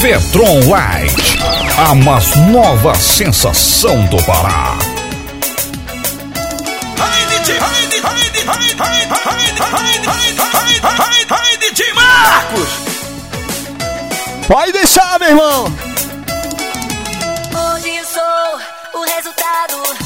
Vetron Light, a mais nova sensação do Pará. Marcos! Pode deixar, meu irmão! Hoje sou o resultado